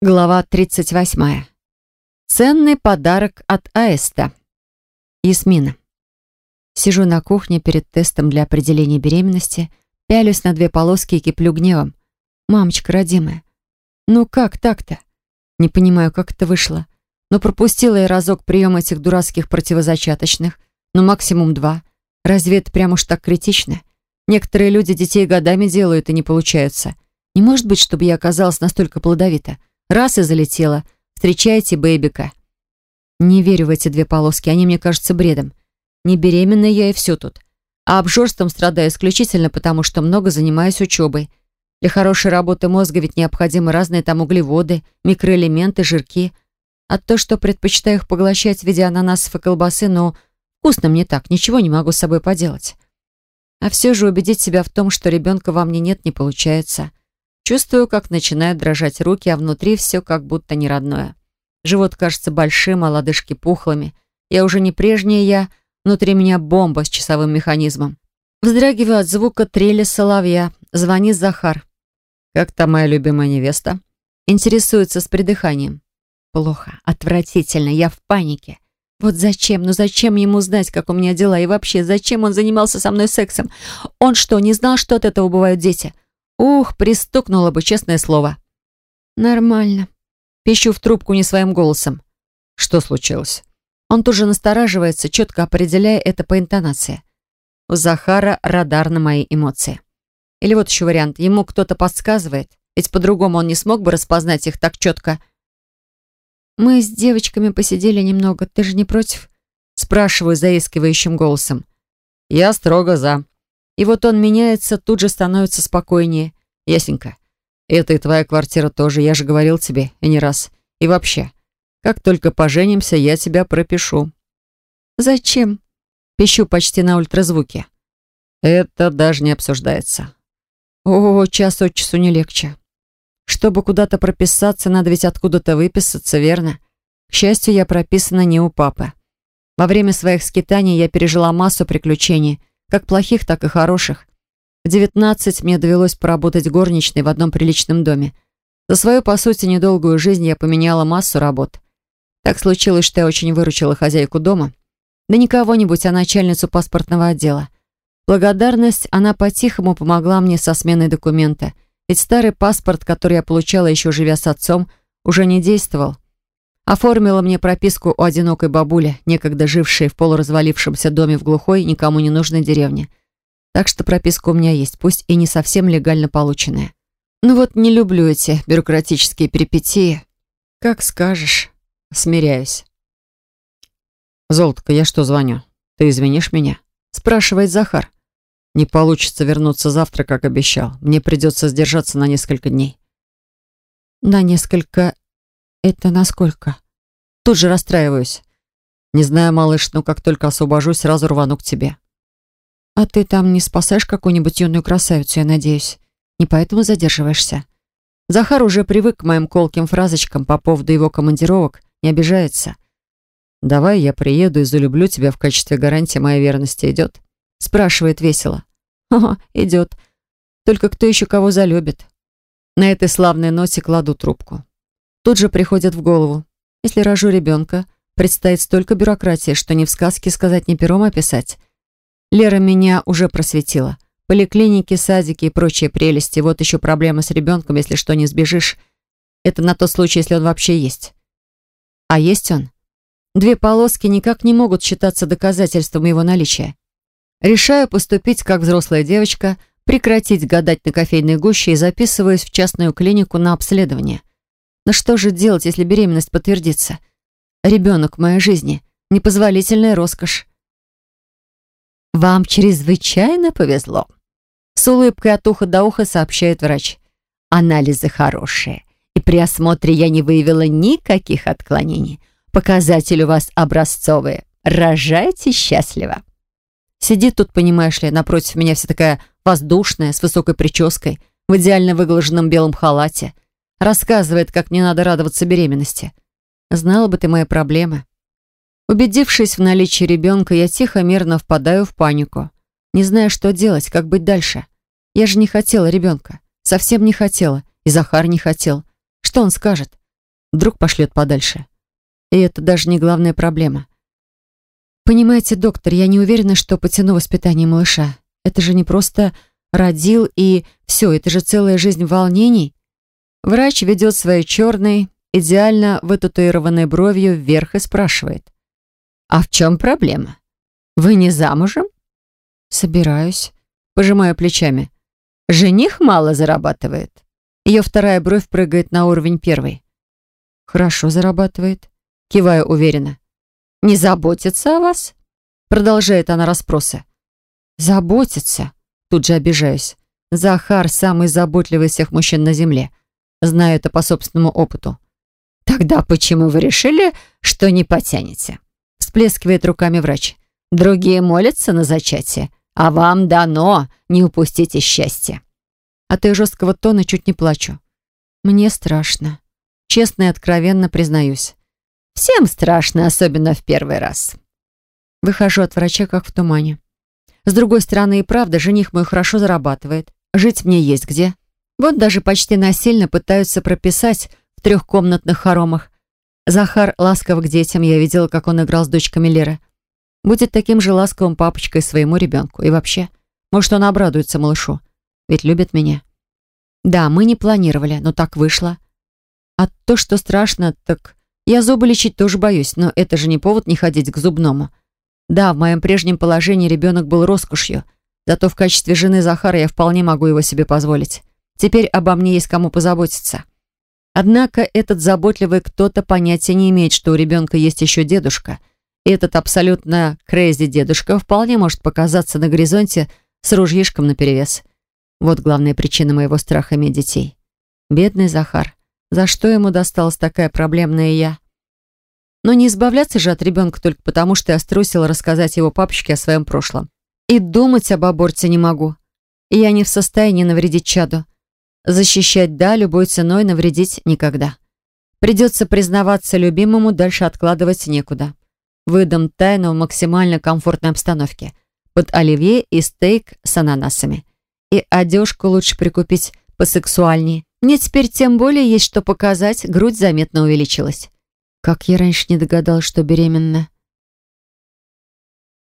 Глава 38. Ценный подарок от Аэста. Ясмина. Сижу на кухне перед тестом для определения беременности, пялюсь на две полоски и киплю гневом. Мамочка родимая. Ну как так-то? Не понимаю, как это вышло. Но пропустила я разок прием этих дурацких противозачаточных. Ну максимум два. Разве это прям уж так критично? Некоторые люди детей годами делают и не получаются. Не может быть, чтобы я оказалась настолько плодовита. Раз и залетела. Встречайте бэйбика. Не верю в эти две полоски, они мне кажутся бредом. Не беременная я и все тут. А обжорством страдаю исключительно потому, что много занимаюсь учебой. Для хорошей работы мозга ведь необходимы разные там углеводы, микроэлементы, жирки. А то, что предпочитаю их поглощать в виде ананасов и колбасы, ну, вкусно мне так, ничего не могу с собой поделать. А все же убедить себя в том, что ребенка во мне нет, не получается. Чувствую, как начинают дрожать руки, а внутри все как будто не родное. Живот кажется большим, а лодыжки пухлыми. Я уже не прежняя я, внутри меня бомба с часовым механизмом. Вздрагиваю от звука трели соловья. Звонит Захар. «Как там моя любимая невеста?» Интересуется с придыханием. Плохо, отвратительно, я в панике. Вот зачем, ну зачем ему знать, как у меня дела, и вообще, зачем он занимался со мной сексом? Он что, не знал, что от этого бывают дети? Ух, пристукнуло бы, честное слово. Нормально. Пищу в трубку не своим голосом. Что случилось? Он тоже настораживается, четко определяя это по интонации. У Захара радар на мои эмоции. Или вот еще вариант. Ему кто-то подсказывает, ведь по-другому он не смог бы распознать их так четко. «Мы с девочками посидели немного. Ты же не против?» Спрашиваю заискивающим голосом. «Я строго за», и вот он меняется, тут же становится спокойнее. Ясенька, это и твоя квартира тоже, я же говорил тебе, и не раз. И вообще, как только поженимся, я тебя пропишу. Зачем? Пищу почти на ультразвуке. Это даже не обсуждается. О, час от часу не легче. Чтобы куда-то прописаться, надо ведь откуда-то выписаться, верно? К счастью, я прописана не у папы. Во время своих скитаний я пережила массу приключений, как плохих, так и хороших. В 19 мне довелось поработать горничной в одном приличном доме. За свою, по сути, недолгую жизнь я поменяла массу работ. Так случилось, что я очень выручила хозяйку дома. Да не кого-нибудь, а начальницу паспортного отдела. Благодарность она по-тихому помогла мне со сменой документа. Ведь старый паспорт, который я получала еще живя с отцом, уже не действовал. Оформила мне прописку у одинокой бабули, некогда жившей в полуразвалившемся доме в глухой, никому не нужной деревне. Так что прописка у меня есть, пусть и не совсем легально полученная. Ну вот не люблю эти бюрократические перипетии. Как скажешь. Смиряюсь. «Золотко, я что звоню? Ты извинишь меня?» Спрашивает Захар. «Не получится вернуться завтра, как обещал. Мне придется сдержаться на несколько дней». «На несколько «Это насколько?» Тут же расстраиваюсь. «Не знаю, малыш, но как только освобожусь, сразу рвану к тебе». «А ты там не спасаешь какую-нибудь юную красавицу, я надеюсь? Не поэтому задерживаешься?» Захар уже привык к моим колким фразочкам по поводу его командировок, не обижается. «Давай я приеду и залюблю тебя в качестве гарантии моей верности. Идет?» Спрашивает весело. «Ага, идет. Только кто еще кого залюбит?» На этой славной ноте кладу трубку. Тут же приходит в голову. Если рожу ребенка, предстоит столько бюрократии, что ни в сказке сказать, ни пером описать. Лера меня уже просветила. Поликлиники, садики и прочие прелести. Вот еще проблема с ребенком, если что, не сбежишь. Это на тот случай, если он вообще есть. А есть он? Две полоски никак не могут считаться доказательством его наличия. Решаю поступить как взрослая девочка, прекратить гадать на кофейной гуще и записываюсь в частную клинику на обследование. Но что же делать, если беременность подтвердится? Ребенок в моей жизни — непозволительная роскошь. «Вам чрезвычайно повезло», — с улыбкой от уха до уха сообщает врач. «Анализы хорошие, и при осмотре я не выявила никаких отклонений. Показатели у вас образцовые. Рожайте счастливо». Сидит тут, понимаешь ли, напротив меня вся такая воздушная, с высокой прической, в идеально выглаженном белом халате — Рассказывает, как не надо радоваться беременности. Знала бы ты мои проблемы. Убедившись в наличии ребенка, я тихо, мирно впадаю в панику. Не знаю, что делать, как быть дальше. Я же не хотела ребенка. Совсем не хотела. И Захар не хотел. Что он скажет? Вдруг пошлет подальше. И это даже не главная проблема. Понимаете, доктор, я не уверена, что потяну воспитание малыша. Это же не просто родил и все, это же целая жизнь волнений. Врач ведет своей черной, идеально вытатуированной бровью вверх и спрашивает. «А в чем проблема? Вы не замужем?» «Собираюсь», пожимаю плечами. «Жених мало зарабатывает». Ее вторая бровь прыгает на уровень первой. «Хорошо зарабатывает», киваю уверенно. «Не заботится о вас?» Продолжает она расспросы. «Заботится?» Тут же обижаюсь. Захар самый заботливый из всех мужчин на земле. Знаю это по собственному опыту. «Тогда почему вы решили, что не потянете?» Всплескивает руками врач. «Другие молятся на зачатие, а вам дано, не упустите счастье». От ее жесткого тона чуть не плачу. Мне страшно. Честно и откровенно признаюсь. Всем страшно, особенно в первый раз. Выхожу от врача, как в тумане. С другой стороны, и правда, жених мой хорошо зарабатывает. Жить мне есть где. Вот даже почти насильно пытаются прописать в трехкомнатных хоромах. Захар ласков к детям, я видела, как он играл с дочками Леры. Будет таким же ласковым папочкой своему ребенку. И вообще, может, он обрадуется малышу. Ведь любит меня. Да, мы не планировали, но так вышло. А то, что страшно, так я зубы лечить тоже боюсь, но это же не повод не ходить к зубному. Да, в моем прежнем положении ребенок был роскошью, зато в качестве жены Захара я вполне могу его себе позволить. Теперь обо мне есть кому позаботиться. Однако этот заботливый кто-то понятия не имеет, что у ребенка есть еще дедушка. И этот абсолютно крейзи дедушка вполне может показаться на горизонте с ружьишком наперевес. Вот главная причина моего страха иметь детей. Бедный Захар. За что ему досталась такая проблемная я? Но не избавляться же от ребенка только потому, что я струсила рассказать его папочке о своем прошлом. И думать об аборте не могу. И я не в состоянии навредить чаду. Защищать «да» любой ценой, навредить никогда. Придется признаваться любимому, дальше откладывать некуда. Выдам тайну в максимально комфортной обстановке. Под оливье и стейк с ананасами. И одежку лучше прикупить посексуальнее. Мне теперь тем более есть что показать, грудь заметно увеличилась. Как я раньше не догадалась, что беременна.